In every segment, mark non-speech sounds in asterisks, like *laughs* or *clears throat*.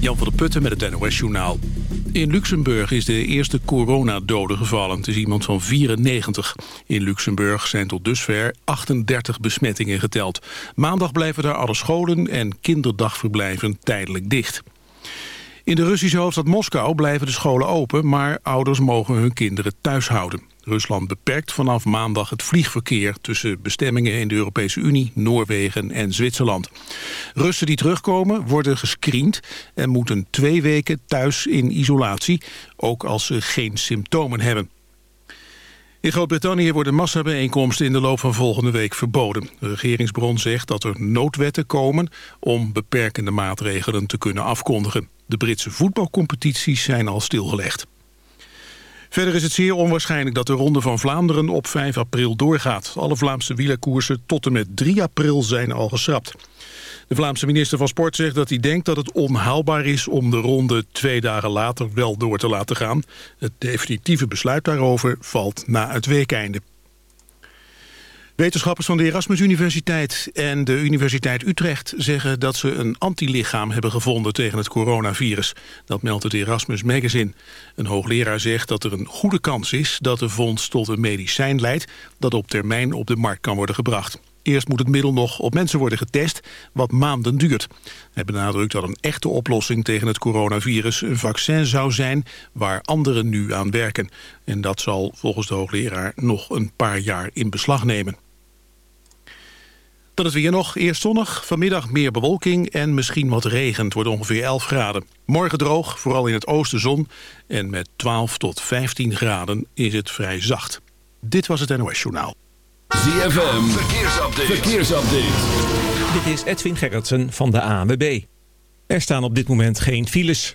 Jan van der Putten met het NOS-journaal. In Luxemburg is de eerste coronadode gevallen. Het is iemand van 94. In Luxemburg zijn tot dusver 38 besmettingen geteld. Maandag blijven daar alle scholen en kinderdagverblijven tijdelijk dicht. In de Russische hoofdstad Moskou blijven de scholen open... maar ouders mogen hun kinderen thuis houden. Rusland beperkt vanaf maandag het vliegverkeer... tussen bestemmingen in de Europese Unie, Noorwegen en Zwitserland. Russen die terugkomen worden gescreend... en moeten twee weken thuis in isolatie... ook als ze geen symptomen hebben. In Groot-Brittannië worden massabijeenkomsten in de loop van volgende week verboden. De regeringsbron zegt dat er noodwetten komen om beperkende maatregelen te kunnen afkondigen. De Britse voetbalcompetities zijn al stilgelegd. Verder is het zeer onwaarschijnlijk dat de Ronde van Vlaanderen op 5 april doorgaat. Alle Vlaamse wielerkoersen tot en met 3 april zijn al geschrapt. De Vlaamse minister van Sport zegt dat hij denkt dat het onhaalbaar is om de ronde twee dagen later wel door te laten gaan. Het definitieve besluit daarover valt na het weekeinde. Wetenschappers van de Erasmus Universiteit en de Universiteit Utrecht zeggen dat ze een antilichaam hebben gevonden tegen het coronavirus. Dat meldt het Erasmus Magazine. Een hoogleraar zegt dat er een goede kans is dat de vondst tot een medicijn leidt dat op termijn op de markt kan worden gebracht. Eerst moet het middel nog op mensen worden getest, wat maanden duurt. Hij benadrukt dat een echte oplossing tegen het coronavirus een vaccin zou zijn waar anderen nu aan werken. En dat zal volgens de hoogleraar nog een paar jaar in beslag nemen. Dan het weer nog. Eerst zonnig, vanmiddag meer bewolking en misschien wat regen. Het wordt ongeveer 11 graden. Morgen droog, vooral in het oosten zon. En met 12 tot 15 graden is het vrij zacht. Dit was het NOS Journaal. ZFM, verkeersupdate. verkeersupdate. Dit is Edwin Gerritsen van de ANWB. Er staan op dit moment geen files.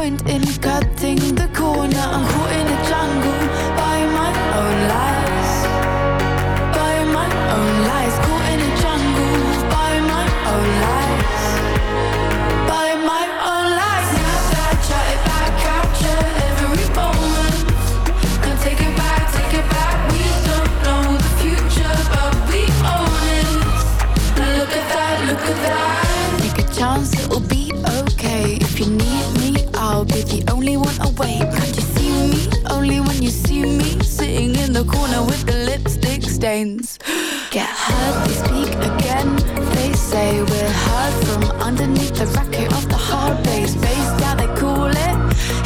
point in cutting the corner. corner with the lipstick stains. Get hurt, they speak again. They say we're hurt from underneath the racket of the hard base. Base, out, they call it.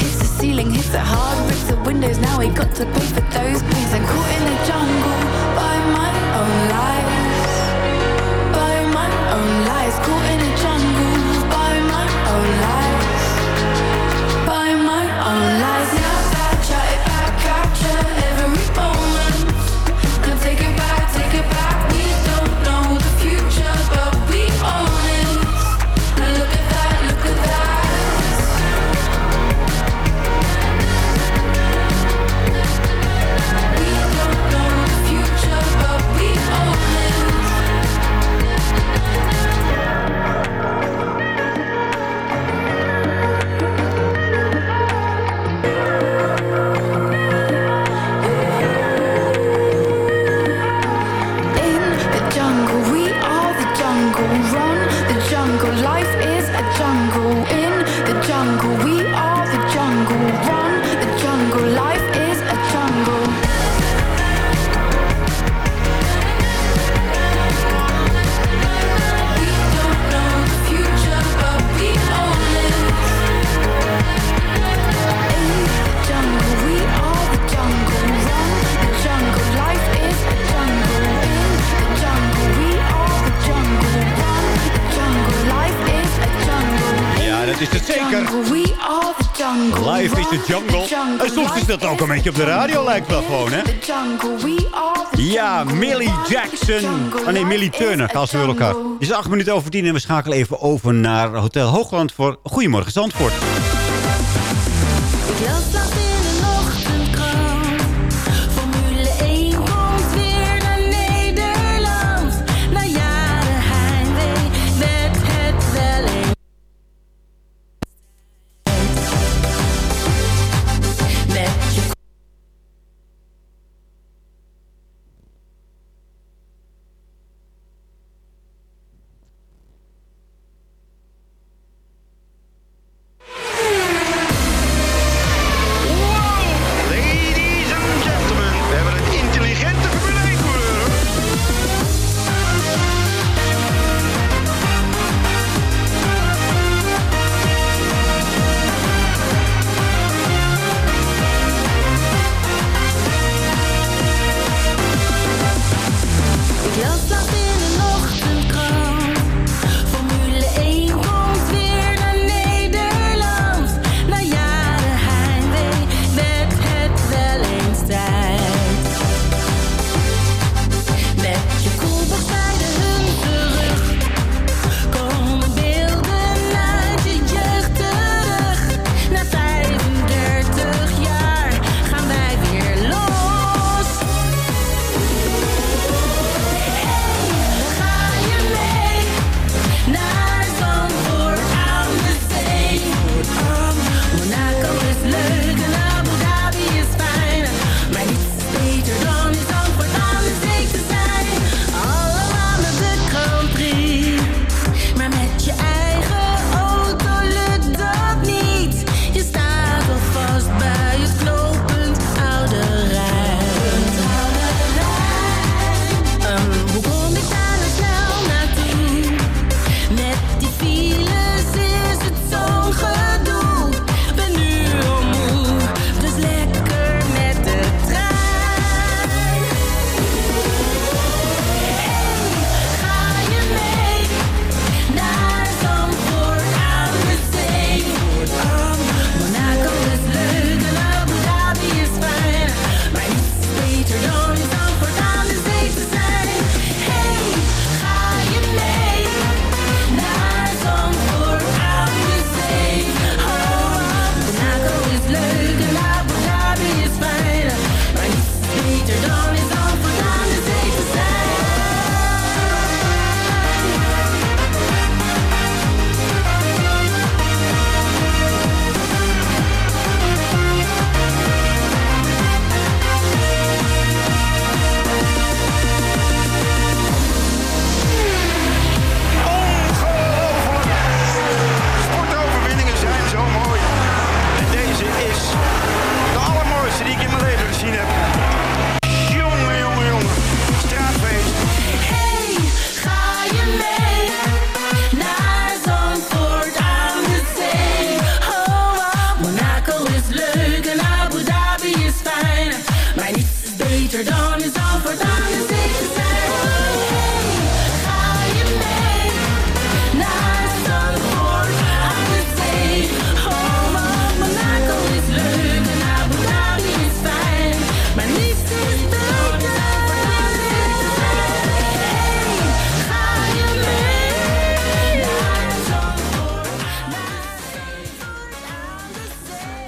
Hits the ceiling, hits it hard, rips the windows. Now we got to pay for those pains. And caught in Het is de jungle. En soms is dat ook een beetje op de radio, lijkt wel gewoon, hè? Ja, Millie Jackson. Ah oh nee, Millie Turner. Gaan ze elkaar. Het is acht minuten over tien en we schakelen even over naar Hotel Hoogland voor Goedemorgen Zandvoort.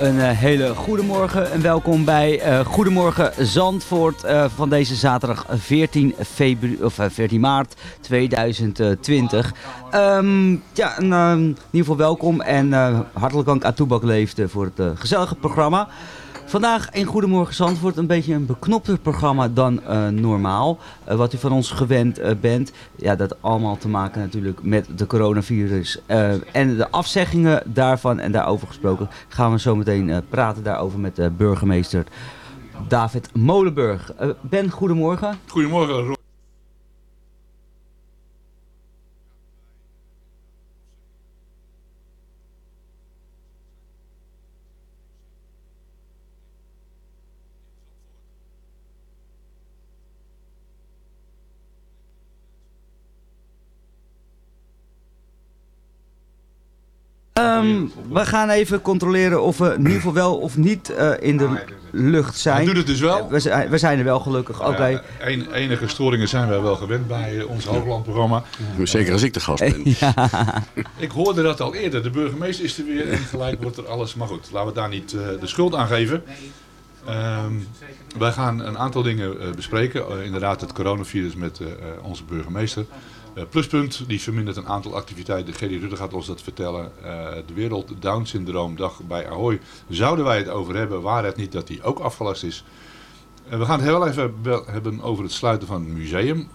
Een uh, hele goedemorgen en welkom bij uh, Goedemorgen Zandvoort uh, van deze zaterdag 14, februari, of, 14 maart 2020. Um, ja, en, in ieder geval welkom en hartelijk dank aan Toebak Leefde voor het gezellige programma. Vandaag in Goedemorgen Zandvoort een beetje een beknopter programma dan uh, normaal. Uh, wat u van ons gewend uh, bent. Ja, dat allemaal te maken natuurlijk met de coronavirus. en de afzeggingen daarvan en daarover gesproken gaan we zo meteen praten daarover met burgemeester David Molenburg. ben, goedemorgen. Goedemorgen, Um, we gaan even controleren of we in ieder geval wel of niet uh, in de lucht zijn. Hij doet het dus wel. We zijn, we zijn er wel gelukkig. Oké. Okay. Enige storingen zijn wij wel gewend bij uh, ons Hooglandprogramma. Ja. Zeker als ik de gast ben. *laughs* Ja. *laughs* Ik hoorde dat al eerder. De burgemeester is er weer en gelijk wordt er alles... Maar goed, laten we daar niet uh, de schuld aan geven. Um, wij gaan een aantal dingen bespreken. inderdaad het coronavirus met onze burgemeester. Uh, pluspunt, die vermindert een aantal activiteiten. Gerry Rutte gaat ons dat vertellen. Uh, de Wereld Down Syndroom dag bij Ahoy. Zouden wij het over hebben, waar het niet dat die ook afgelast is. Uh, we gaan het heel even hebben over het sluiten van het museum.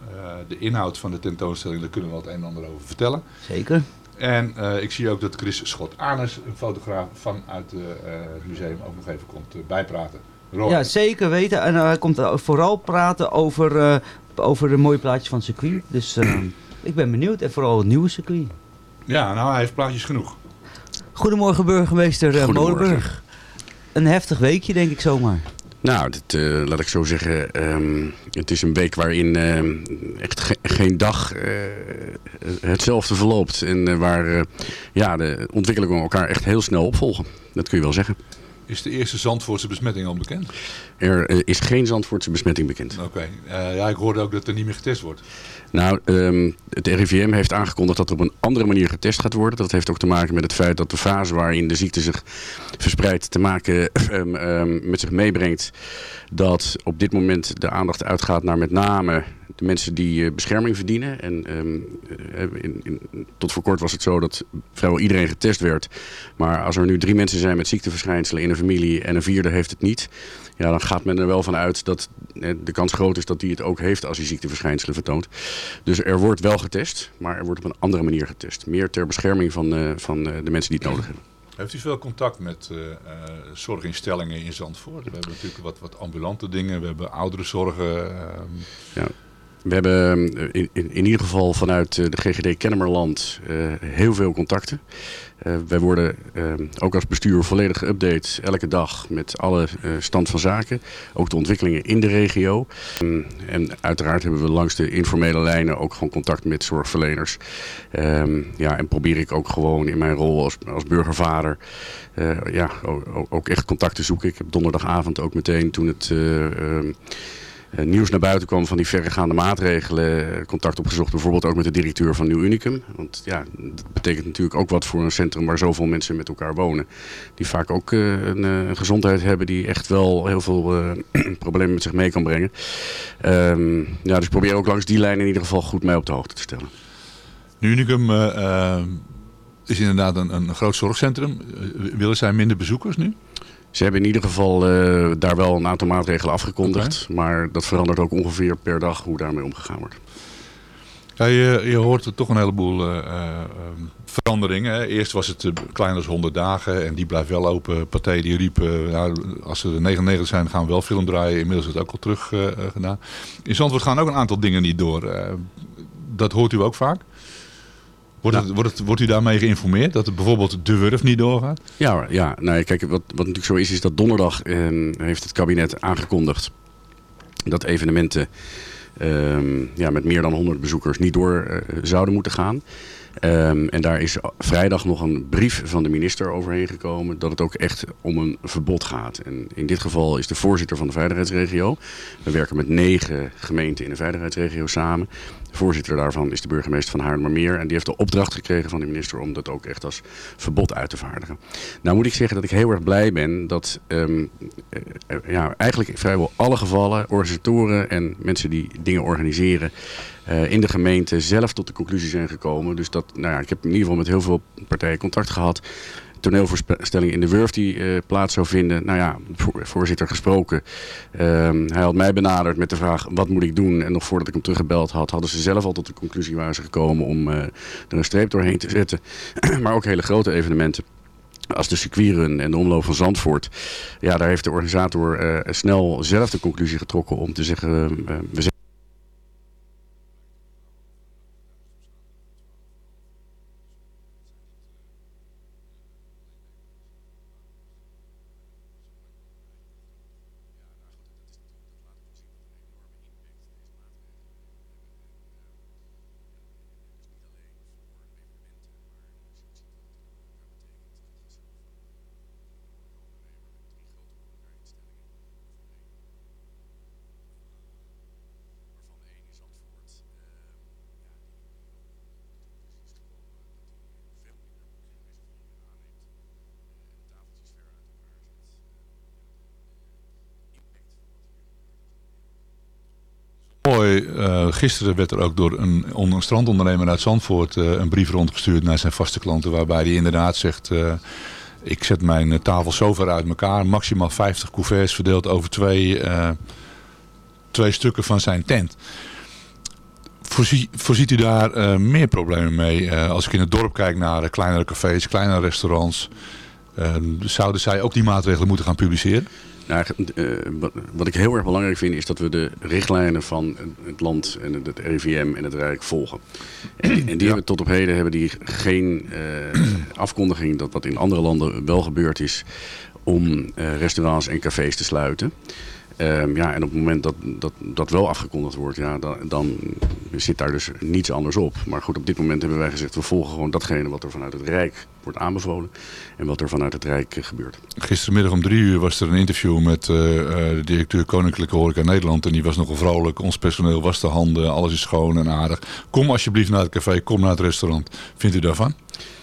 de inhoud van de tentoonstelling, daar kunnen we wat een en ander over vertellen. Zeker. En ik zie ook dat Chris Schot-Arnes, een fotograaf vanuit het museum, ook nog even komt bijpraten. Ja, zeker weten. En hij komt vooral praten over, over de mooie plaatjes van het circuit. Dus ik ben benieuwd. En vooral het nieuwe circuit. Ja, nou hij heeft plaatjes genoeg. Goedemorgen burgemeester uh, Molenburg. Een heftig weekje denk ik zomaar. Nou, dit, uh, laat ik zo zeggen, um, het is een week waarin uh, echt ge geen dag uh, hetzelfde verloopt. En waar ja, de ontwikkelingen elkaar echt heel snel opvolgen. Dat kun je wel zeggen. Is de eerste Zandvoortse besmetting al bekend? Er is geen Zandvoortse besmetting bekend. Oké, okay. ja, ik hoorde ook dat er niet meer getest wordt. Nou, um, het RIVM heeft aangekondigd dat er op een andere manier getest gaat worden. Dat heeft ook te maken met het feit dat de fase waarin de ziekte zich verspreidt te maken um, um, met zich meebrengt. Dat op dit moment de aandacht uitgaat naar met name de mensen die uh, bescherming verdienen. En in, in, tot voor kort was het zo dat vrijwel iedereen getest werd. Maar als er nu drie mensen zijn met ziekteverschijnselen in een familie en een vierde heeft het niet ja, dan gaat men er wel van uit dat eh, de kans groot is dat die het ook heeft als hij ziekteverschijnselen vertoont. Dus er wordt wel getest, maar er wordt op een andere manier getest. Meer ter bescherming van, uh, van de mensen die het nodig hebben. Heeft u veel contact met uh, zorginstellingen in Zandvoort? We hebben natuurlijk wat, wat ambulante dingen, we hebben ouderenzorgen. Uh, ja. We hebben in, in, in, ieder geval vanuit de GGD Kennemerland heel veel contacten. Wij worden ook als bestuur volledig geüpdate elke dag met alle stand van zaken. Ook de ontwikkelingen in de regio. En uiteraard hebben we langs de informele lijnen ook gewoon contact met zorgverleners. Um, ja, en probeer ik ook gewoon in mijn rol als, als burgervader ja, ook, ook, echt contact te zoeken. Ik heb donderdagavond ook meteen toen het... Uh, nieuws naar buiten kwam van die verregaande maatregelen, eh, contact opgezocht bijvoorbeeld ook met de directeur van Nieuw Unicum. Want ja, dat betekent natuurlijk ook wat voor een centrum waar zoveel mensen met elkaar wonen. Die vaak ook uh, een, een, gezondheid hebben die echt wel heel veel *clears throat* problemen met zich mee kan brengen. Um, ja, dus probeer ook langs die lijn in ieder geval goed mee op de hoogte te stellen. Nieuw Unicum is inderdaad een, een groot zorgcentrum. willen zij minder bezoekers nu? Ze hebben in ieder geval uh, daar wel een aantal maatregelen afgekondigd. Okay. Maar dat verandert ook ongeveer per dag hoe daarmee omgegaan wordt. Ja, je, je hoort er toch een heleboel uh, uh, veranderingen. Hè. Eerst was het kleiner dan 100 dagen en die blijft wel open. Partij die riep, nou, als ze 99 zijn gaan we wel film draaien. Inmiddels is het ook al terug gedaan. In Zandvoort gaan ook een aantal dingen niet door. dat hoort u ook vaak? Wordt, het, wordt, het, wordt u daarmee geïnformeerd dat het bijvoorbeeld de Wurf niet doorgaat? Ja, ja nee, kijk, wat, wat natuurlijk zo is, is dat donderdag eh, heeft het kabinet aangekondigd dat evenementen eh, ja, met meer dan 100 bezoekers niet door uh, zouden moeten gaan. Ehm, en daar is vrijdag nog een brief van de minister overheen gekomen dat het ook echt om een verbod gaat. En in dit geval is de voorzitter van de veiligheidsregio. We werken met negen gemeenten in de veiligheidsregio samen. Voorzitter daarvan is de burgemeester van Haarlemmermeer. En die heeft de opdracht gekregen van de minister om dat ook echt als verbod uit te vaardigen. Nou moet ik zeggen dat ik heel erg blij ben dat um, ja, eigenlijk vrijwel alle gevallen, organisatoren en mensen die dingen organiseren, uh, in de gemeente zelf tot de conclusie zijn gekomen. Dus dat, nou ja, ik heb in ieder geval met heel veel partijen contact gehad toneelvoorstelling in de Wurf die uh, plaats zou vinden. Nou ja, voorzitter gesproken. Uh, hij had mij benaderd met de vraag wat moet ik doen. En nog voordat ik hem teruggebeld had, hadden ze zelf al tot de conclusie waren ze gekomen om uh, er een streep doorheen te zetten. *clears throat* maar ook hele grote evenementen als de circuitrun en de omloop van Zandvoort. Ja, daar heeft de organisator uh, snel zelf de conclusie getrokken om te zeggen... Uh, Mooi, uh, gisteren werd er ook door een, strandondernemer uit Zandvoort uh, een brief rondgestuurd naar zijn vaste klanten. Waarbij hij inderdaad zegt, uh, ik zet mijn tafel zo ver uit elkaar. Maximaal 50 couverts verdeeld over twee, twee stukken van zijn tent. Voorzie, voorziet u daar meer problemen mee? als ik in het dorp kijk naar kleinere cafés, kleinere restaurants. zouden zij ook die maatregelen moeten gaan publiceren? Nou, wat ik heel erg belangrijk vind is dat we de richtlijnen van het land en het RIVM en het Rijk volgen. En die, en die hebben tot op heden hebben die geen uh, afkondiging dat wat in andere landen wel gebeurd is om uh, restaurants en cafés te sluiten. Um, ja, en op het moment dat dat, dat wel afgekondigd wordt, ja, dan, dan zit daar dus niets anders op. Maar goed, op dit moment hebben wij gezegd, we volgen gewoon datgene wat er vanuit het Rijk wordt aanbevolen. En wat er vanuit het Rijk gebeurt. Gistermiddag om drie uur was er een interview met uh, de directeur Koninklijke Horeca Nederland. En die was nogal vrolijk. Ons personeel was de handen, alles is schoon en aardig. Kom alsjeblieft naar het café, kom naar het restaurant. Vindt u daarvan?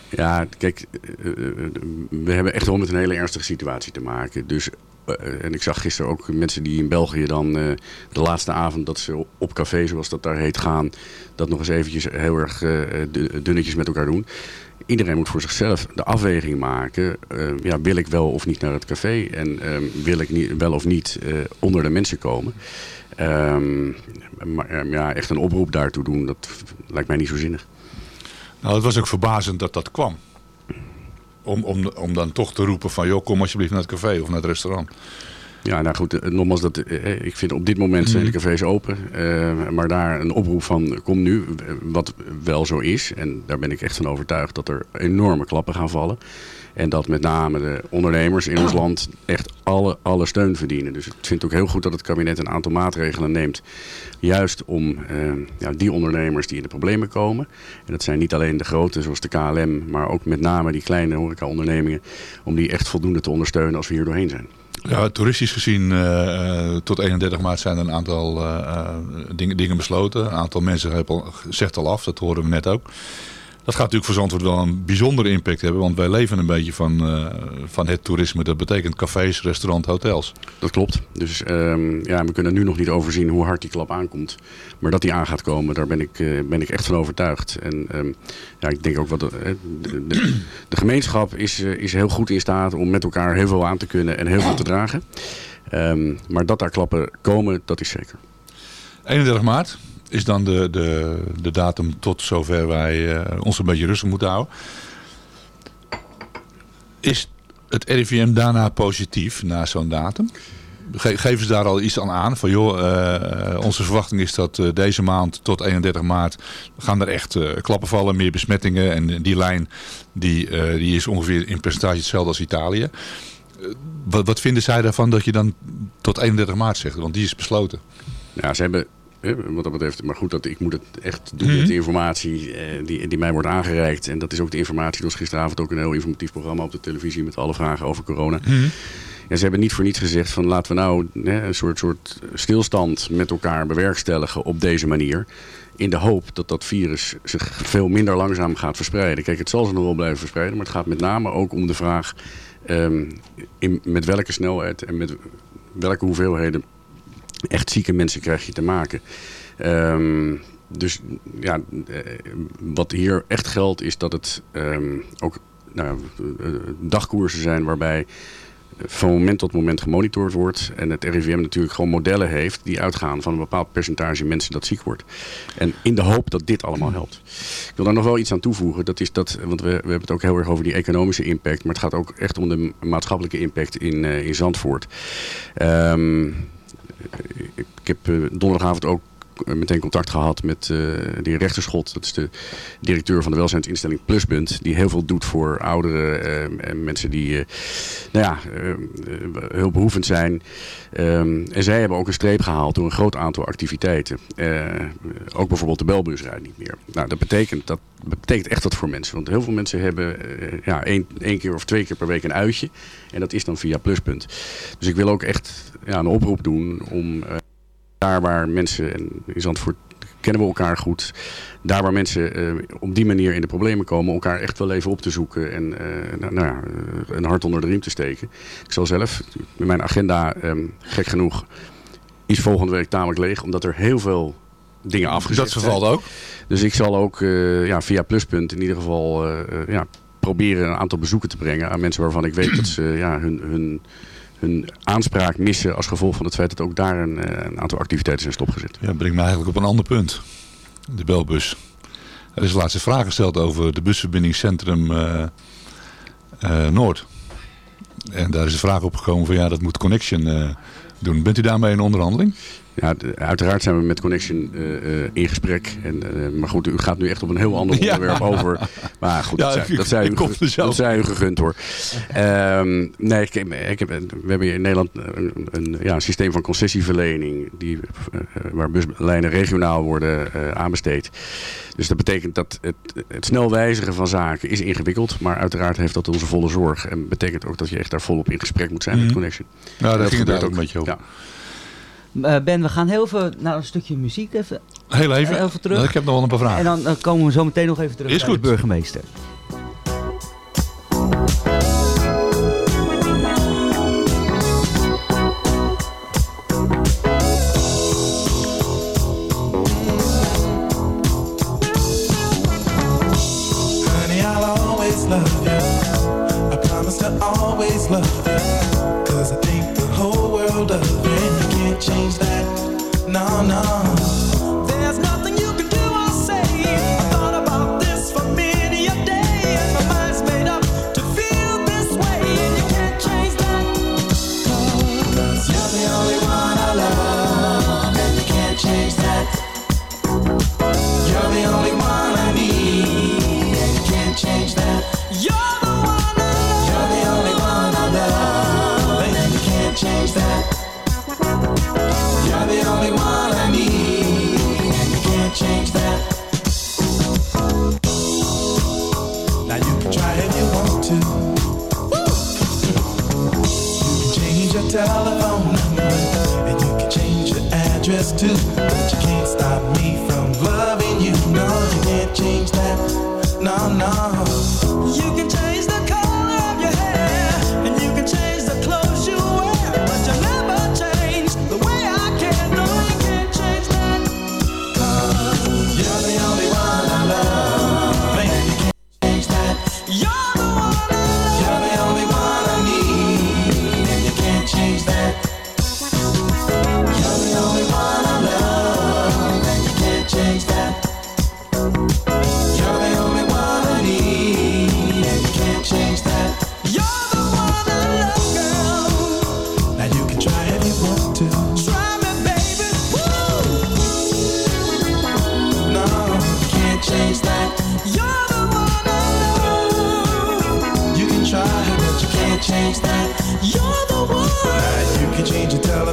Ja, kijk, we hebben echt wel met een hele ernstige situatie te maken. Dus en ik zag gisteren ook mensen die in België dan uh, de laatste avond dat ze op café, zoals dat daar heet, gaan. Dat nog eens eventjes heel erg uh, dunnetjes met elkaar doen. Iedereen moet voor zichzelf de afweging maken. Ja, wil ik wel of niet naar het café? En wil ik niet, wel of niet onder de mensen komen? Um, maar ja, echt een oproep daartoe doen, dat lijkt mij niet zo zinnig. Nou, het was ook verbazend dat dat kwam. Om, om, om dan toch te roepen van, joh, kom alsjeblieft naar het café of naar het restaurant. Ja, nou goed, nogmaals, dat, ik vind op dit moment zijn de cafés open. Uh, maar daar een oproep van, kom nu, wat wel zo is. En daar ben ik echt van overtuigd dat er enorme klappen gaan vallen. En dat met name de ondernemers in ons land echt alle, alle steun verdienen. Dus ik vind het ook heel goed dat het kabinet een aantal maatregelen neemt. Juist om uh, ja, die ondernemers die in de problemen komen. En dat zijn niet alleen de grote zoals de KLM. Maar ook met name die kleine horeca-ondernemingen. Om die echt voldoende te ondersteunen als we hier doorheen zijn. Ja, toeristisch gezien uh, tot 31 maart zijn er een aantal dingen, dingen besloten. Een aantal mensen hebben al, zegt al af, dat horen we net ook. Dat gaat natuurlijk voor Zandvoort wel een bijzondere impact hebben. Want wij leven een beetje van, uh, van het toerisme. Dat betekent cafés, restaurants, hotels. Dat klopt. Dus um, ja, we kunnen nu nog niet overzien hoe hard die klap aankomt. Maar dat die aan gaat komen, daar ben ik, uh, ben ik echt van overtuigd. En um, ja, ik denk ook wat de, de, de, de gemeenschap is, uh, is heel goed in staat om met elkaar heel veel aan te kunnen en heel veel te dragen. Um, maar dat daar klappen komen, dat is zeker. 31 maart is dan de, de, de datum tot zover wij uh, ons een beetje rustig moeten houden. Is het RIVM daarna positief na zo'n datum? Ge geven ze daar al iets aan aan? Van joh, uh, onze verwachting is dat uh, deze maand tot 31 maart gaan er echt klappen vallen, meer besmettingen. En die lijn die, die is ongeveer in percentage hetzelfde als Italië. wat, wat vinden zij daarvan dat je dan tot 31 maart zegt? Want die is besloten. Ja, ze hebben wat dat betreft. Maar goed, dat, ik moet het echt doen Mhm. met de informatie eh, die, die mij wordt aangereikt. En dat is ook de informatie. Was gisteravond ook een heel informatief programma op de televisie met alle vragen over corona. Mhm. Ja, ze hebben niet voor niets gezegd van laten we nou hè, een soort, soort stilstand met elkaar bewerkstelligen op deze manier. In de hoop dat dat virus zich veel minder langzaam gaat verspreiden. Kijk, het zal zich nog wel blijven verspreiden. Maar het gaat met name ook om de vraag ehm, in, met welke snelheid en met welke hoeveelheden echt zieke mensen krijg je te maken. Ehm, dus ja, eh, wat hier echt geldt is dat het ehm, ook nou, eh, dagkoersen zijn waarbij van moment tot moment gemonitord wordt. En het RIVM natuurlijk gewoon modellen heeft die uitgaan van een bepaald percentage mensen dat ziek wordt. En in de hoop dat dit allemaal helpt. Ik wil daar nog wel iets aan toevoegen. Dat is dat, want we, we hebben het ook heel erg over die economische impact. Maar het gaat ook echt om de maatschappelijke impact in, eh, in Zandvoort. Ehm, ik heb eh, donderdagavond ook meteen contact gehad met eh, de heer Rechterschot. Dat is de directeur van de welzijnsinstelling Pluspunt. Die heel veel doet voor ouderen eh, en mensen die eh, nou ja, eh, eh, hulpbehoevend zijn. Ehm, en zij hebben ook een streep gehaald door een groot aantal activiteiten. Eh, ook bijvoorbeeld de belbus niet meer. Nou, dat betekent, dat betekent echt wat voor mensen. Want heel veel mensen hebben eh, ja, één, één keer of twee keer per week een uitje. En dat is dan via Pluspunt. Dus ik wil ook echt ja, een oproep doen om eh, daar waar mensen, en in Zandvoort kennen we elkaar goed. Daar waar mensen eh, op die manier in de problemen komen, elkaar echt wel even op te zoeken en eh, nou, nou ja, eh, een hart onder de riem te steken. Ik zal zelf, mijn agenda, ehm, gek genoeg, is volgende week tamelijk leeg, omdat er heel veel dingen afgezet Dat vervalt ook. Dus ik zal ook ja, via Pluspunt in ieder geval ja, proberen een aantal bezoeken te brengen aan mensen waarvan ik weet dat ze ja, hun, hun, hun aanspraak missen als gevolg van het feit dat ook daar een, eh, een aantal activiteiten zijn stopgezet. Ja, brengt me eigenlijk op een ander punt. De belbus. Er is laatst een vraag gesteld over de busverbinding Centrum eh, eh, Noord. En daar is een vraag opgekomen van ja, dat moet Connection doen. Bent u daarmee in onderhandeling? Ja, uiteraard zijn we met Connection eh, eh, in gesprek. En, eh, maar goed, u gaat nu echt op een heel ander *laughs* Ja. onderwerp over. Maar goed, dat, Ja, zij, ik- dat, u, kom ge- zo. dat zij u gegund hoor. Ehm, nee, ik, ik heb, we hebben hier in Nederland een, een, ja, een systeem van concessieverlening. Die, waar buslijnen regionaal worden eh, aanbesteed. Dus dat betekent dat het, het snel wijzigen van zaken is ingewikkeld. Maar uiteraard heeft dat onze volle zorg. En betekent ook dat je echt daar volop in gesprek moet zijn met Mhm. Connection. Nou, daar Dat ging het gebeurt eigenlijk een beetje over. Ja. Eh, ben, we gaan heel even naar een stukje muziek even. Heel even. Heel even terug. Ik heb nog wel een paar vragen. En dan eh, komen we zo meteen nog even terug Is bij goed. de burgemeester.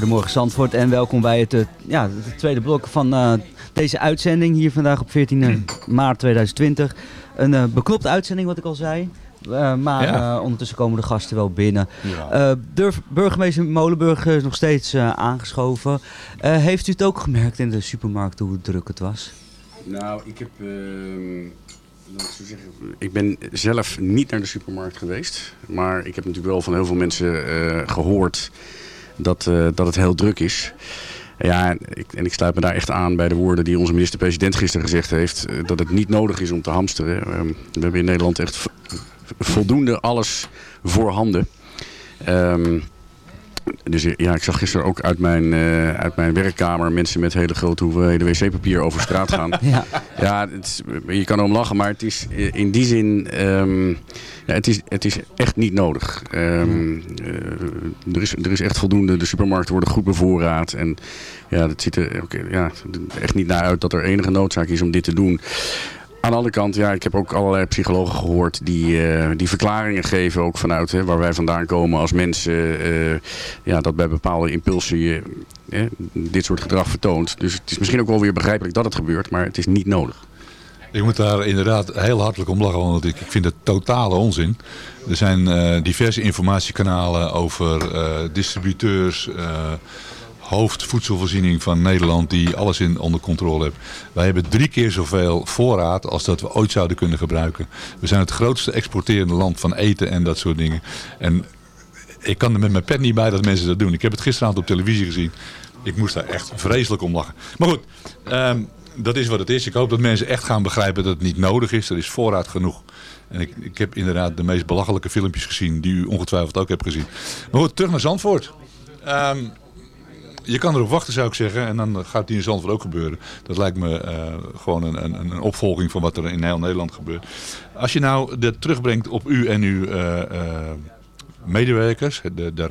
Goedemorgen Zandvoort en welkom bij het, eh, ja, het tweede blok van eh, deze uitzending hier vandaag op 14 *clears throat* maart 2020. Een eh, beknopte uitzending wat ik al zei. Eh, maar Ja. eh, ondertussen komen de gasten wel binnen. Ja. Eh, Durf- burgemeester Molenburg is nog steeds eh, aangeschoven. Eh, heeft u het ook gemerkt in de supermarkt hoe druk het was? Nou, ik heb. ehm, ik zo zeggen. Ik ben zelf niet naar de supermarkt geweest. Maar ik heb natuurlijk wel van heel veel mensen eh, gehoord dat, eh, dat het heel druk is. Ja, ik, en ik sluit me daar echt aan bij de woorden die onze minister-president gisteren gezegd heeft. eh, dat het niet nodig is om te hamsteren. Ehm, we hebben in Nederland echt vo- voldoende alles voorhanden. Ehm dus ja, ik zag gisteren ook uit mijn, eh, uit mijn werkkamer mensen met hele grote hoeveelheden wc-papier over straat gaan. *laughs* Ja. Ja, het is, je kan erom lachen, maar het is eh, in die zin, ehm, ja, het, is, het is echt niet nodig. Ehm, eh, er, is, er is echt voldoende, de supermarkten worden goed bevoorraad. En ja, het ziet er ook, ja, echt niet naar uit dat er enige noodzaak is om dit te doen. Aan de andere kant, ja, ik heb ook allerlei psychologen gehoord die, eh, die verklaringen geven, ook vanuit hè, waar wij vandaan komen als mensen. eh, ja, dat bij bepaalde impulsen je dit soort gedrag vertoont. Dus het is misschien ook wel weer begrijpelijk dat het gebeurt, maar het is niet nodig. Ik moet daar inderdaad heel hartelijk om lachen, want ik, vind het totale onzin. Er zijn eh, diverse informatiekanalen over distributeurs, hoofdvoedselvoorziening van Nederland die alles in, onder controle hebben. Wij hebben drie keer zoveel voorraad als dat we ooit zouden kunnen gebruiken. We zijn het grootste exporterende land van eten en dat soort dingen. En ik kan er met mijn pet niet bij dat mensen dat doen. Ik heb het gisteravond op televisie gezien. Ik moest daar echt vreselijk om lachen. Maar goed, ehm, dat is wat het is. Ik hoop dat mensen echt gaan begrijpen dat het niet nodig is. Er is voorraad genoeg. En ik, ik heb inderdaad de meest belachelijke filmpjes gezien die u ongetwijfeld ook hebt gezien. Maar goed, terug naar Zandvoort. Ehm, je kan erop wachten zou ik zeggen. En dan gaat die in Zandvoort ook gebeuren. Dat lijkt me eh, gewoon een, een, een opvolging van wat er in heel Nederland gebeurt. Als je nou dit terugbrengt op u en uw eh, eh, medewerkers. De, de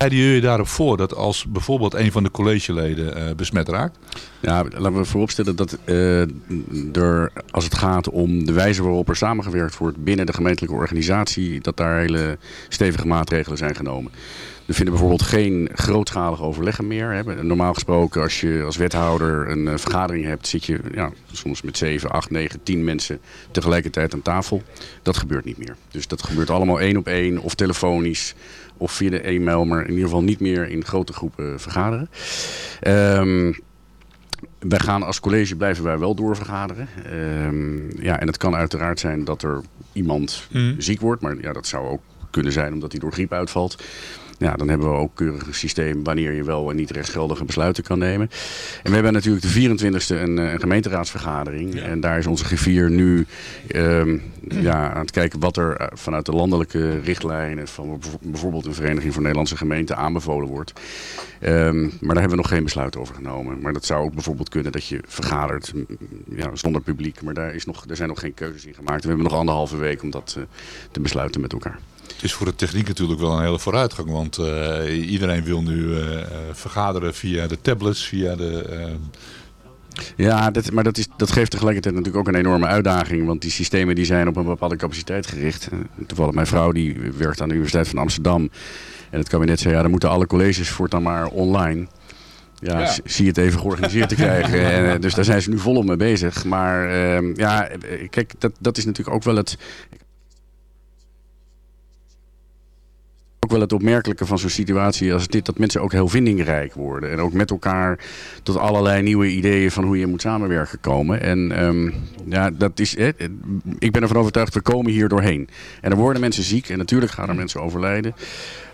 Bereiden jullie daarop voor dat als bijvoorbeeld een van de collegeleden eh, besmet raakt? Ja, laten we vooropstellen dat eh, er, als het gaat om de wijze waarop er samengewerkt wordt binnen de gemeentelijke organisatie, dat daar hele stevige maatregelen zijn genomen. Er vinden bijvoorbeeld geen grootschalige overleggen meer. Hè. Normaal gesproken, als je als wethouder een eh, vergadering hebt, zit je ja, soms met 7, 8, 9, 10 mensen tegelijkertijd aan tafel. Dat gebeurt niet meer. Dus dat gebeurt allemaal één op één of telefonisch of via de e-mail, maar in ieder geval niet meer in grote groepen vergaderen. Ehm wij gaan als college blijven wij wel doorvergaderen. Ehm ja, en het kan uiteraard zijn dat er iemand Mhm. ziek wordt. Maar ja, dat zou ook kunnen zijn omdat hij door griep uitvalt. Ja, dan hebben we ook keurig een systeem wanneer je wel en niet rechtsgeldige besluiten kan nemen. En we hebben natuurlijk de 24e een, eh, een gemeenteraadsvergadering. En daar is onze griffier nu ehm, ja, aan het kijken wat er eh, vanuit de landelijke richtlijnen van bijv- bijvoorbeeld een Vereniging voor Nederlandse Gemeenten aanbevolen wordt. Ehm, maar daar hebben we nog geen besluit over genomen. Maar dat zou ook bijvoorbeeld kunnen dat je vergadert ja, zonder publiek. Maar daar, is nog, daar zijn nog geen keuzes in gemaakt. We hebben nog anderhalve week om dat eh, te besluiten met elkaar. Het is voor de techniek natuurlijk wel een hele vooruitgang. Want eh, iedereen wil nu eh, eh, vergaderen via de tablets, via de... Ja, dat, maar dat, is, dat geeft tegelijkertijd natuurlijk ook een enorme uitdaging. Want die systemen die zijn op een bepaalde capaciteit gericht. Toevallig mijn vrouw die werkt aan de Universiteit van Amsterdam. En het kabinet zei, ja, dan moeten alle colleges voortaan maar online. Ja, zie het even georganiseerd te krijgen. *laughs* En, dus daar zijn ze nu volop mee bezig. Maar ehm, ja, kijk, dat, dat is natuurlijk ook wel het... wel het opmerkelijke van zo'n situatie als dit, dat mensen ook heel vindingrijk worden. En ook met elkaar tot allerlei nieuwe ideeën van hoe je moet samenwerken komen. En ehm, ja, dat is, ik ben ervan overtuigd, we komen hier doorheen. En er worden mensen ziek en natuurlijk gaan er mensen overlijden.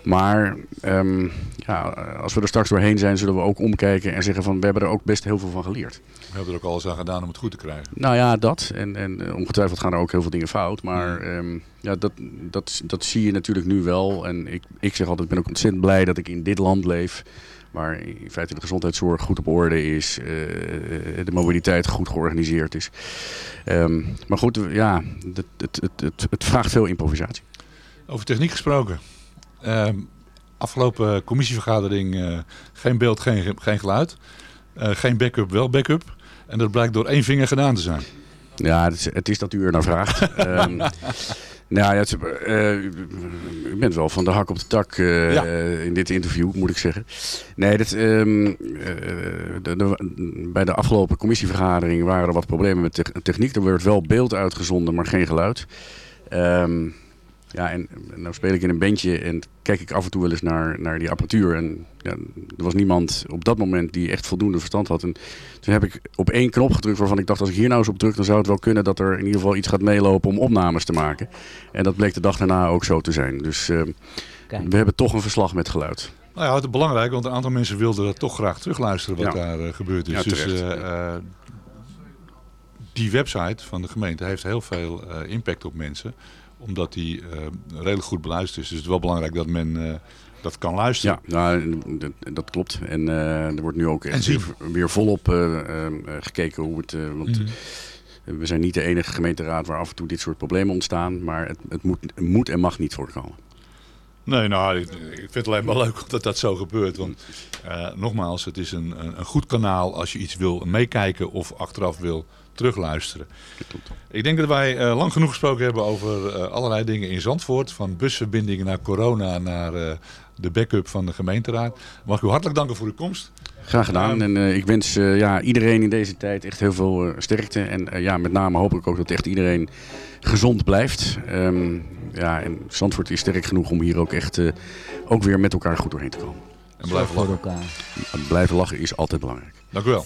Maar ehm, ja, als we er straks doorheen zijn, zullen we ook omkijken en zeggen van we hebben er ook best heel veel van geleerd. We hebben er ook alles aan gedaan om het goed te krijgen. Nou ja, dat. En, en eh, ongetwijfeld gaan er ook heel veel dingen fout. Maar ehm, ja, dat, dat, dat zie je natuurlijk nu wel. En ik, ik zeg altijd, ik ben ook ontzettend blij dat ik in dit land leef. Waar in feite de gezondheidszorg goed op orde is. eh, de mobiliteit goed georganiseerd is. Ehm, maar goed, ja, het, het, het, het, het vraagt veel improvisatie. Over techniek gesproken. Ehm, afgelopen commissievergadering eh, geen beeld, geen, geen geluid. Eh, geen backup, wel backup. En dat blijkt door één vinger gedaan te zijn. Ja, het is, het is dat u er naar vraagt. *laughs* Ehm, nou ja, het, eh, u bent wel van de hak op de tak Ja. in dit interview, moet ik zeggen. Nee, dat, ehm, eh, de, de- bij de afgelopen commissievergadering waren er wat problemen met te- techniek. Er werd wel beeld uitgezonden, maar geen geluid. Ehm, ja, en nou speel ik in een bandje en kijk ik af en toe wel eens naar, naar die apparatuur. En ja, er was niemand op dat moment die echt voldoende verstand had. En toen heb ik op één knop gedrukt waarvan ik dacht, als ik hier nou eens op druk, dan zou het wel kunnen dat er in ieder geval iets gaat meelopen om opnames te maken. En dat bleek de dag daarna ook zo te zijn. Dus ehm, we hebben toch een verslag met geluid. Nou ja, het is belangrijk, want een aantal mensen wilden dat toch graag terugluisteren wat Ja. daar eh, gebeurd is. Ja, dus eh, eh, die website van de gemeente heeft heel veel eh, impact op mensen. Omdat die eh, redelijk goed beluisterd is. Dus het is wel belangrijk dat men eh, dat kan luisteren. Ja, nou, dat, dat klopt. En eh, er wordt nu ook weer, weer volop gekeken hoe het... want Mhm. we zijn niet de enige gemeenteraad waar af en toe dit soort problemen ontstaan. Maar het, het moet, moet en mag niet voorkomen. Nee, nou, ik, ik vind het alleen maar leuk *laughs* dat dat zo gebeurt. Want nogmaals, het is een, een goed kanaal als je iets wil meekijken of achteraf wil terugluisteren. Ik denk dat wij eh, lang genoeg gesproken hebben over eh, allerlei dingen in Zandvoort. Van busverbindingen naar corona, naar eh, de backup van de gemeenteraad. Mag ik u hartelijk danken voor uw komst. Graag gedaan. En eh, ik wens eh, ja, iedereen in deze tijd echt heel veel eh, sterkte. En eh, ja, met name hoop ik ook dat echt iedereen gezond blijft. Ehm, ja, en Zandvoort is sterk genoeg om hier ook echt eh, ook weer met elkaar goed doorheen te komen. En blijven lachen. elkaar. Blijven lachen is altijd belangrijk. Dank u wel.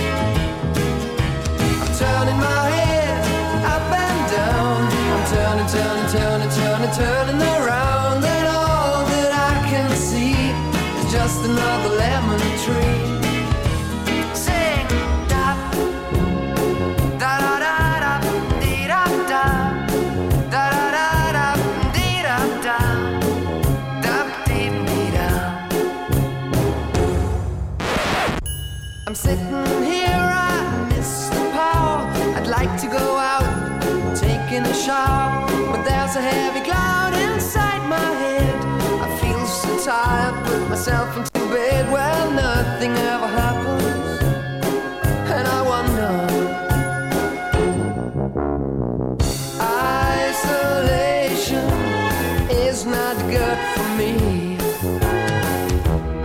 I'm turning, turning, turning, turning, turning around, and all that I can see is just another lemon tree. Sing, da, da da da dee da da, da da dee da, da dee dee da. I'm sitting here, myself into bed. Well, nothing ever happens, and I wonder. Isolation is not good for me.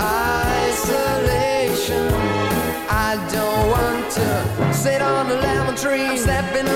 Isolation. I don't want to sit on a lemon tree. I'm stepping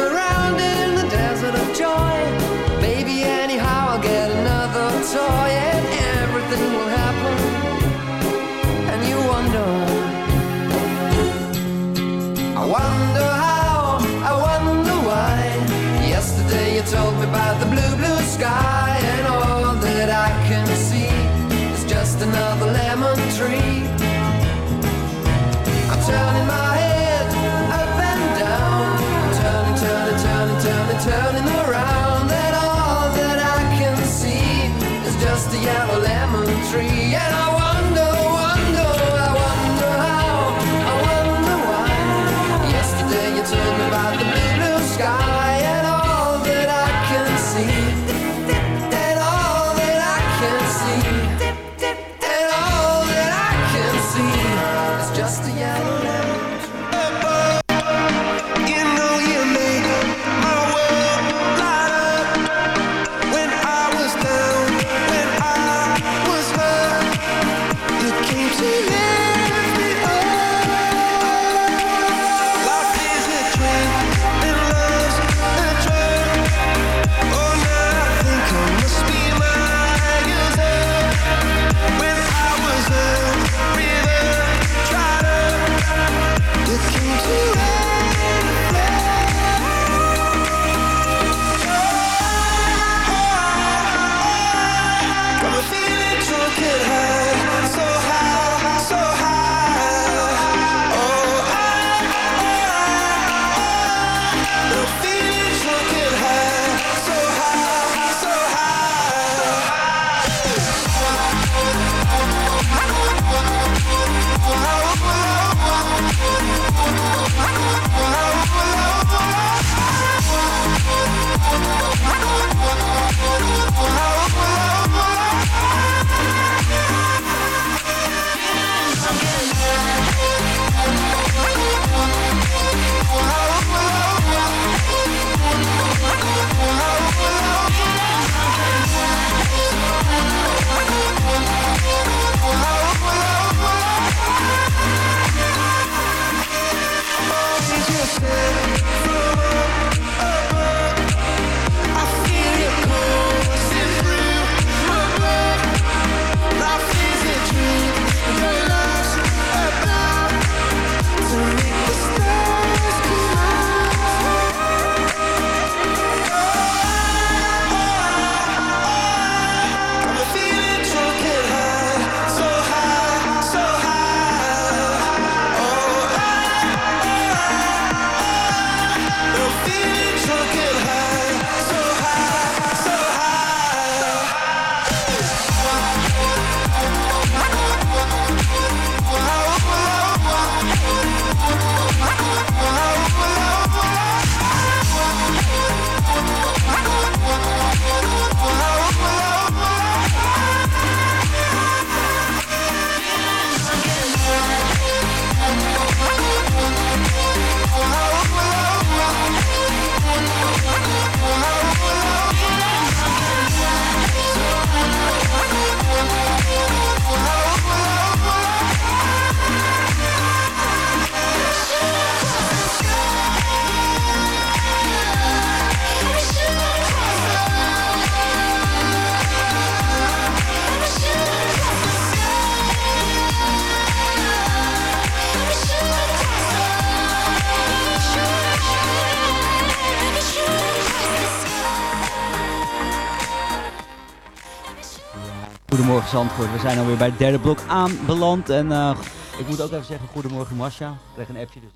We zijn alweer bij het derde blok aanbeland. En eh, ik moet ook even zeggen, goedemorgen Masha. Ik krijg een appje, dus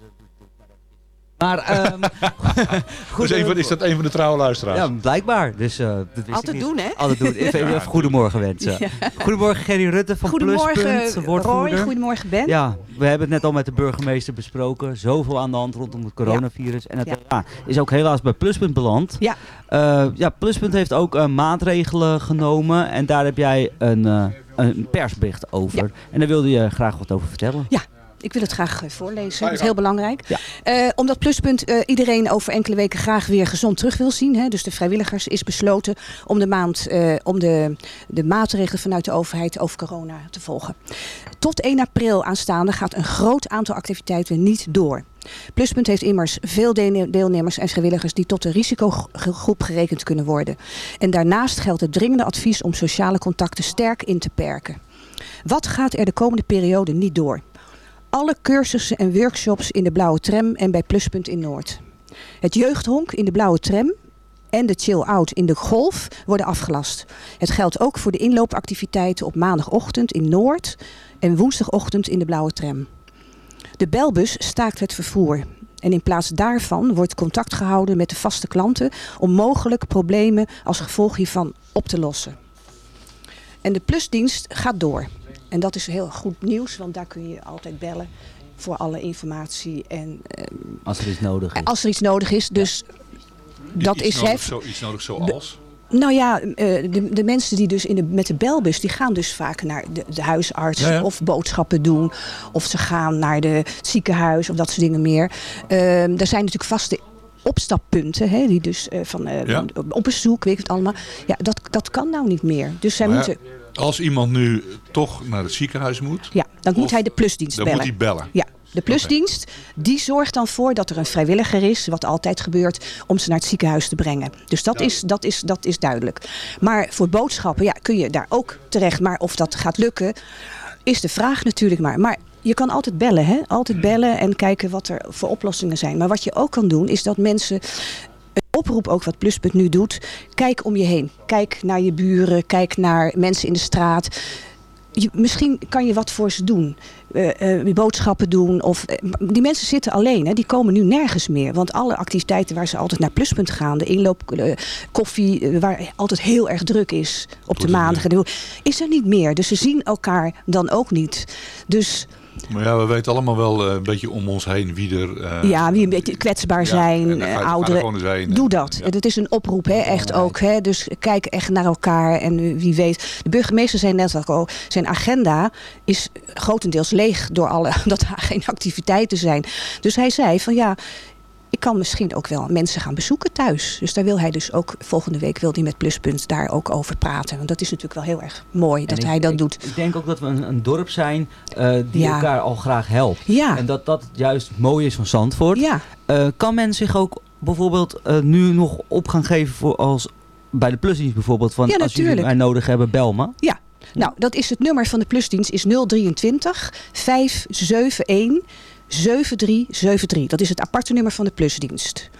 maar ehm *laughs* *laughs* Dus een van, is dat een van de trouwe luisteraars? Ja, blijkbaar. Dus, eh, dat wist Altijd doen, hè? Altijd doen. Even, Ja. *laughs* goedemorgen wensen. Ja. Goedemorgen Gerry Rutte van Goedemorgen Pluspunt, woordvoerder. Roy, goedemorgen Ben. Ja, we hebben het net al met de burgemeester besproken. Zoveel aan de hand rondom het coronavirus. En het Ja. is ook helaas bij Pluspunt beland. Ja. Eh, ja, Pluspunt heeft ook eh, maatregelen genomen. En daar heb jij een, eh, een persbericht over. En daar wilde je graag wat over vertellen. Ja. Ik wil het graag eh, voorlezen, dat is heel belangrijk. Eh, omdat Pluspunt eh, iedereen over enkele weken graag weer gezond terug wil zien. Hè, dus de vrijwilligers is besloten om de, maand, eh, om de, de maatregelen vanuit de overheid over corona te volgen. Tot 1 april aanstaande gaat een groot aantal activiteiten niet door. Pluspunt heeft immers veel deelnemers en vrijwilligers die tot de risicogroep gerekend kunnen worden. En daarnaast geldt het dringende advies om sociale contacten sterk in te perken. Wat gaat er de komende periode niet door? Alle cursussen en workshops in de Blauwe Tram en bij Pluspunt in Noord. Het jeugdhonk in de Blauwe Tram en de chill-out in de Golf worden afgelast. Het geldt ook voor de inloopactiviteiten op maandagochtend in Noord en woensdagochtend in de Blauwe Tram. De belbus staakt het vervoer. En in plaats daarvan wordt contact gehouden met de vaste klanten om mogelijk problemen als gevolg hiervan op te lossen. En de plusdienst gaat door. En dat is heel goed nieuws, want daar kun je altijd bellen voor alle informatie. En ehm, Als er iets nodig is. als er iets nodig is. Dus dat Iets is nodig, hef. zo, iets nodig zoals? Nou ja, eh, de, de mensen die dus in de, met de belbus, die gaan dus vaak naar de, de huisarts Ja, ja. of boodschappen doen. Of ze gaan naar de, het ziekenhuis of dat soort dingen meer. Ehm, er zijn natuurlijk vaste opstappunten, hè, die dus eh, van eh, Ja. op bezoek, weet ik het allemaal. Ja, dat, dat kan nou niet meer. Dus zij Maar moeten, Als iemand nu toch naar het ziekenhuis moet, ja, dan moet hij de plusdienst dan bellen. moet hij bellen. Ja, de plusdienst, die zorgt dan voor dat er een vrijwilliger is, wat altijd gebeurt, om ze naar het ziekenhuis te brengen. Dus dat, is, dat, is, dat is duidelijk. Maar voor boodschappen ja, kun je daar ook terecht. Maar of dat gaat lukken, is de vraag natuurlijk maar. Maar je kan altijd bellen, hè? Altijd bellen en kijken wat er voor oplossingen zijn. Maar wat je ook kan doen, is dat mensen een oproep ook wat Pluspunt nu doet. Kijk om je heen. Kijk naar je buren. Kijk naar mensen in de straat. Je, misschien kan je wat voor ze doen. Eh, boodschappen doen. Of, eh, die mensen zitten alleen. Hè. Die komen nu nergens meer. Want alle activiteiten waar ze altijd naar Pluspunt gaan. De inloop, koffie, waar altijd heel erg druk is op de maandag. Is er niet meer. Dus ze zien elkaar dan ook niet. Dus Maar ja, we weten allemaal wel eh, een beetje om ons heen wie er... eh, ja, wie een beetje kwetsbaar zijn, er ouderen. Doe dat. Dat is een oproep, hè, echt ook. Hè. Dus kijk echt naar elkaar en wie weet. De burgemeester zei net ook al, zijn agenda is grotendeels leeg door alle, *laughs* dat er geen activiteiten zijn. Dus hij zei van ja, ik kan misschien ook wel mensen gaan bezoeken thuis. Dus daar wil hij dus ook, volgende week wil hij met Pluspunt daar ook over praten. Want dat is natuurlijk wel heel erg mooi dat ik- hij dat ik- doet. Ik denk ook dat we een, een dorp zijn eh, die Ja. elkaar al graag helpt. Ja. En dat dat juist mooi is van Zandvoort. Ja. Eh, kan men zich ook bijvoorbeeld eh, nu nog op gaan geven voor als bij de plusdienst bijvoorbeeld? Van Ja, als jullie mij nodig hebben, bel me. Ja, nou dat is het nummer van de plusdienst is 023 571 7373. Dat is het aparte nummer van de plusdienst.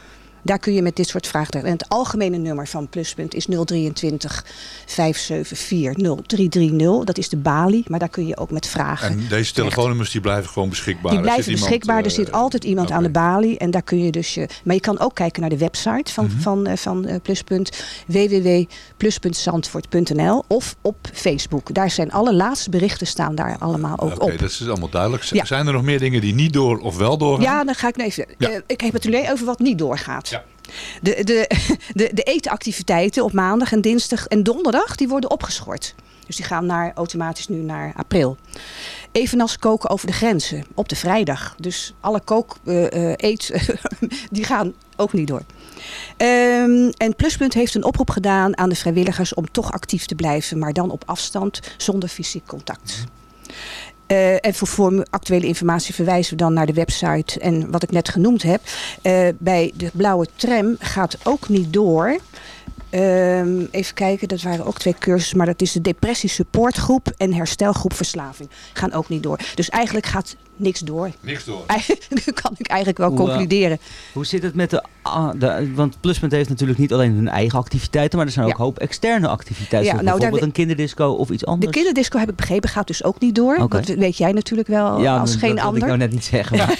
Daar kun je met dit soort vragen. En het algemene nummer van Pluspunt is 023 574 0330. Dat is de balie, maar daar kun je ook met vragen. En deze telefoonnummers die blijven gewoon beschikbaar. Die Er blijven iemand, beschikbaar. er eh, zit altijd iemand aan de balie. En daar kun je dus je. Maar je kan ook kijken naar de website van, Mhm. van, eh, van eh, Pluspunt. www.plus.zandvoort.nl Of op Facebook. Daar zijn alle laatste berichten staan daar allemaal ook Oké, op. dat is allemaal duidelijk. Ja. Zijn er nog meer dingen die niet door of wel doorgaan? Ja, dan ga ik nu even. Ja. ik heb het alleen over wat niet doorgaat. De, de, *laughs* de, de etenactiviteiten op maandag en dinsdag en donderdag die worden opgeschort. Dus die gaan naar, automatisch nu naar april. Evenals koken over de grenzen op de vrijdag. Dus alle kook, eh, eh, eet, *laughs* die gaan ook niet door. Ehm, en Pluspunt heeft een oproep gedaan aan de vrijwilligers om toch actief te blijven, maar dan op afstand zonder fysiek contact. Eh, en voor, voor actuele informatie verwijzen we dan naar de website en wat ik net genoemd heb. Eh, bij de blauwe tram gaat ook niet door. Ehm, even kijken, dat waren ook twee cursussen, maar dat is de depressie supportgroep en herstelgroep verslaving. Gaan ook niet door. Dus eigenlijk gaat niks door. Niks door. *laughs* kan ik eigenlijk wel Hoe, eh, concluderen. Hoe zit het met de, ah, de... Want Pluspunt heeft natuurlijk niet alleen hun eigen activiteiten... maar er zijn ook Ja. een hoop externe activiteiten. Ja, zoals nou, bijvoorbeeld een kinderdisco of iets De anders. kinderdisco heb ik begrepen, gaat dus ook niet door. Dat weet jij natuurlijk wel ja, als dat, geen dat wilde ander. ik nou net niet zeggen. maar-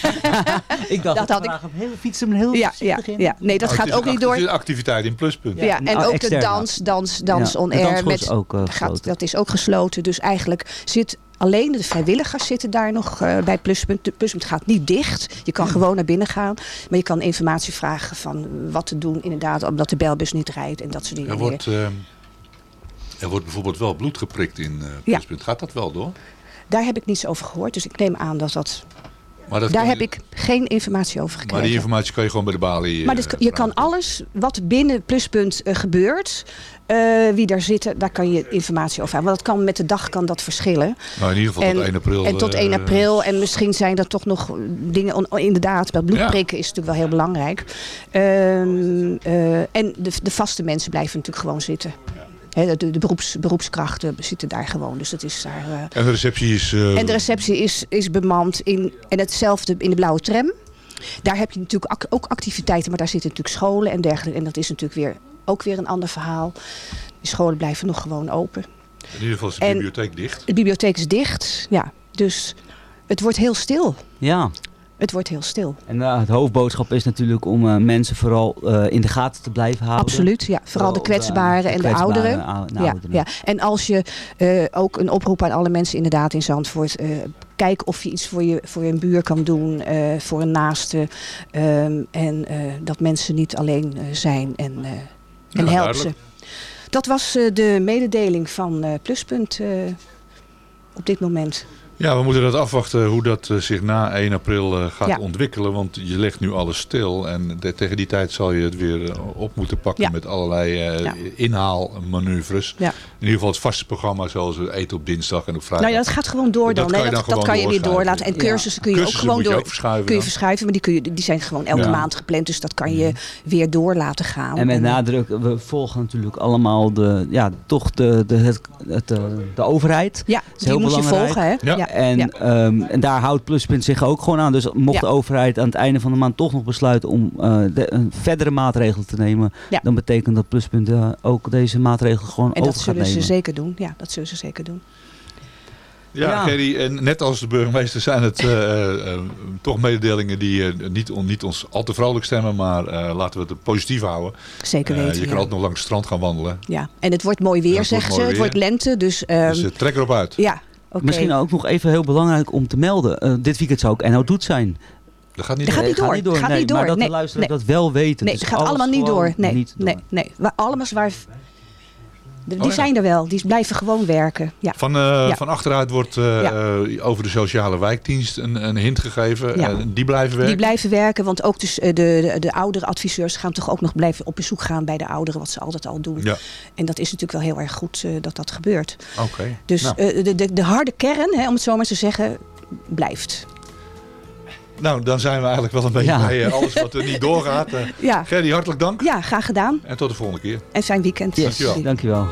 *laughs* ik dacht, Dat had ik- ik heel, fietsen hem heel Ja, ja, ja. Nee, dat Nou, gaat ook een niet door. Het is een activiteit in pluspunt. Ja, en Ah, ook de dans, dans, dans Ja, on de air. dansschool is Met, ook, eh, gaat, dat is ook gesloten. Dus eigenlijk zit alleen de vrijwilligers zitten daar nog eh, bij Pluspunt. De Pluspunt gaat niet dicht. Je kan gewoon naar binnen gaan. Maar je kan informatie vragen van wat te doen. Inderdaad, omdat de belbus niet rijdt en dat soort dingen Er wordt, ehm, er wordt bijvoorbeeld wel bloed geprikt in eh Ja. pluspunt. Gaat dat wel door? Daar heb ik niets over gehoord. Dus ik neem aan dat dat... Maar, dat daar heb je- ik geen informatie over gekregen. maar die informatie kan je gewoon bij de balie Maar dit, je kan alles wat binnen Pluspunt eh, gebeurt, eh, wie daar zitten, daar kan je informatie over hebben. Want dat kan met de dag kan dat verschillen. Nou, in ieder geval tot 1 april, En tot eh, 1 april. En misschien zijn er toch nog dingen, on- inderdaad, dat bloedprikken is natuurlijk wel heel belangrijk. Ehm, eh, en de, de vaste mensen blijven natuurlijk gewoon zitten. Hè, de de beroeps, beroepskrachten zitten daar gewoon. Dus dat is daar. eh, En de receptie is... eh, en de receptie is, is bemand in, en hetzelfde in de blauwe tram. Daar heb je natuurlijk ac- ook activiteiten, maar daar zitten natuurlijk scholen en dergelijke. En dat is natuurlijk weer, ook weer een ander verhaal. Die scholen blijven nog gewoon open. in ieder geval is de en- bibliotheek dicht. De bibliotheek is dicht, ja. Dus het wordt heel stil. Ja. Het wordt heel stil. En uh, het hoofdboodschap is natuurlijk om uh, mensen vooral uh, in de gaten te blijven houden. Absoluut, ja. Vooral de kwetsbaren en de ouderen. ou- ja, ouderen. ja. En als je uh, ook een oproep aan alle mensen inderdaad in Zandvoort. Uh, kijk of je iets voor je, voor een buur kan doen, uh, voor een naaste. Um, en dat mensen niet alleen zijn en, en Ja, help ze. Dat was de mededeling van Pluspunt op dit moment. Ja, we moeten dat afwachten hoe dat uh, zich na 1 april uh, gaat Ja. ontwikkelen. Want je legt nu alles stil. En de- tegen die tijd zal je het weer uh, op moeten pakken Ja. met allerlei uh, Ja. inhaalmanoeuvres. Ja. In ieder geval het vaste programma zoals we eten op dinsdag en op vrijdag. Nou ja, dat gaat gewoon door dan. Dat hè. kan je dat, dan dat gewoon kan je weer doorlaten. En Ja. cursussen kun je ook gewoon je door. ook verschuiven kun je verschuiven, maar die, kun je, die zijn gewoon elke Ja. maand gepland. Dus dat kan je weer door laten gaan. En met nadruk, we volgen natuurlijk allemaal de, ja, toch de, de, het, het, eh, de overheid. Ja, Dat is die heel moet je volgen, hè? Ja. En, Ja. ehm, en daar houdt Pluspunt zich ook gewoon aan. Dus mocht Ja. de overheid aan het einde van de maand toch nog besluiten om eh, de, een verdere maatregelen te nemen, Ja. dan betekent dat Pluspunt eh, ook deze maatregelen gewoon En over dat gaat zullen ze nemen. zeker doen. Ja, dat zullen ze zeker doen. Ja, Ja. Gerry, en net als de burgemeester zijn het eh, toch mededelingen die niet, on- niet ons al te vrolijk stemmen, maar eh, laten we het positief houden. Zeker weten, je kan ja. ook nog langs het strand gaan wandelen. Ja. En het wordt mooi weer, zeggen ze. Het wordt lente, dus... ehm, dus trek erop uit. ja, Misschien ook nog even heel belangrijk om te melden. eh, dit weekend zou ook NO Doet zijn. Dat gaat niet Dat gaat niet Nee, door. Gaat niet door. Gaat nee, niet door. Maar dat Nee, de luisteraars nee. dat wel weten. Nee, Dus het gaat alles allemaal niet door. Nee, niet door. nee, nee. Waar, alles waar... De- die ja. zijn er wel. Die blijven gewoon werken. Ja. Van, eh, Ja. van achteruit wordt eh, eh, over de sociale wijkdienst een, een hint gegeven. Die blijven werken. Die blijven werken, want ook dus, de, de, de oudere adviseurs gaan toch ook nog blijven op bezoek gaan bij de ouderen, wat ze altijd al doen. En dat is natuurlijk wel heel erg goed dat dat gebeurt. Oké. Dus Nou. de, de, de harde kern, hè, om het zo maar te zeggen, blijft. Nou, dan zijn we eigenlijk wel een beetje Ja. bij eh, alles wat er niet doorgaat. Eh Ja. Gerry, hartelijk dank. Ja, graag gedaan. En tot de volgende keer. En fijn weekend. Yes. Dankjewel. Dankjewel.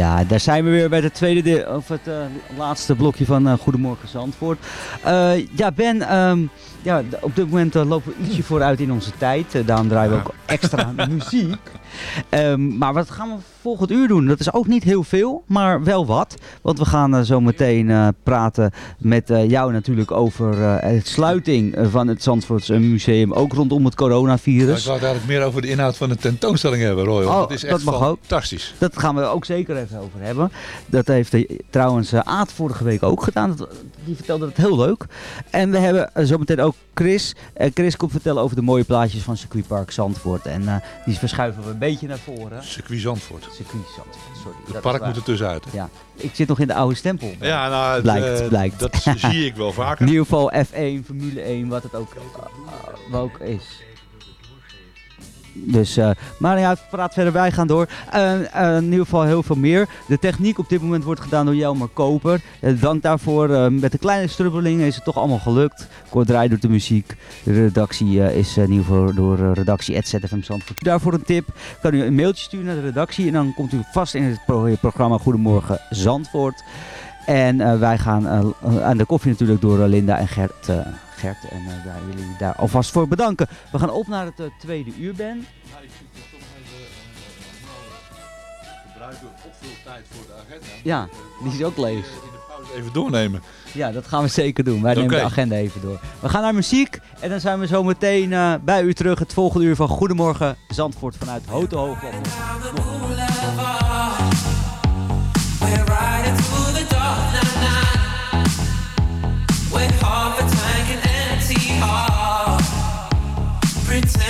Ja, daar zijn we weer bij het tweede deel, of het eh, laatste blokje van eh, Goedemorgen Zandvoort. Eh, ja, Ben, ehm, ja, op dit moment lopen we ietsje vooruit in onze tijd. Daarom draaien we ook extra *laughs* muziek. Ehm, maar wat gaan we volgend uur doen? Dat is ook niet heel veel, maar wel wat. Want we gaan eh, zo meteen eh, praten met eh, jou natuurlijk over het sluiting van het Zandvoortse Museum. Ook rondom het coronavirus. ik wou het eigenlijk meer over de inhoud van de tentoonstelling hebben, Roy. Oh, dat is echt dat mag ook. fantastisch. Dat gaan we ook zeker even over hebben. Dat heeft trouwens Aad vorige week ook gedaan. Dat- Die vertelde het heel leuk. En we hebben zometeen ook Chris. En Chris komt vertellen over de mooie plaatjes van circuitpark Zandvoort. En die verschuiven we beetje naar voren. Circuit Zandvoort. Circuit Zandvoort, sorry. Het dat park moet er tussenuit. Ja, ik zit nog in de oude stempel. Ja, nou, het, blijkt, eh, blijkt. dat zie ik wel *laughs* vaker. In ieder geval F1, Formule 1, wat het ook, uh, wat ook is. Dus, eh, maar ja, praat verder, wij gaan door. Eh, eh, in ieder geval heel veel meer. De techniek op dit moment wordt gedaan door Jelmer Koper. Dank daarvoor. Met de kleine strubbelingen is het toch allemaal gelukt. Kort draai doet de muziek. De redactie is in ieder geval door uh, redactie ZFM Zandvoort. Daarvoor een tip. Kan u een mailtje sturen naar de redactie. En dan komt u vast in het pro- programma Goedemorgen Zandvoort. En wij gaan aan de koffie natuurlijk door Linda en Gert. Eh, Gert en eh, daar willen jullie daar alvast voor bedanken. We gaan op naar het eh, tweede uur, Ben. Nou, ik vind het toch even uh, gebruiken opvultijd voor de agenda. Ja, die is ook leeg. Even doornemen. Ja, dat gaan we zeker doen. Wij nemen de agenda even door. We gaan naar muziek en dan zijn we zo meteen eh, bij u terug. Het volgende uur van Goedemorgen Zandvoort vanuit Hote Hoogland. We're pretend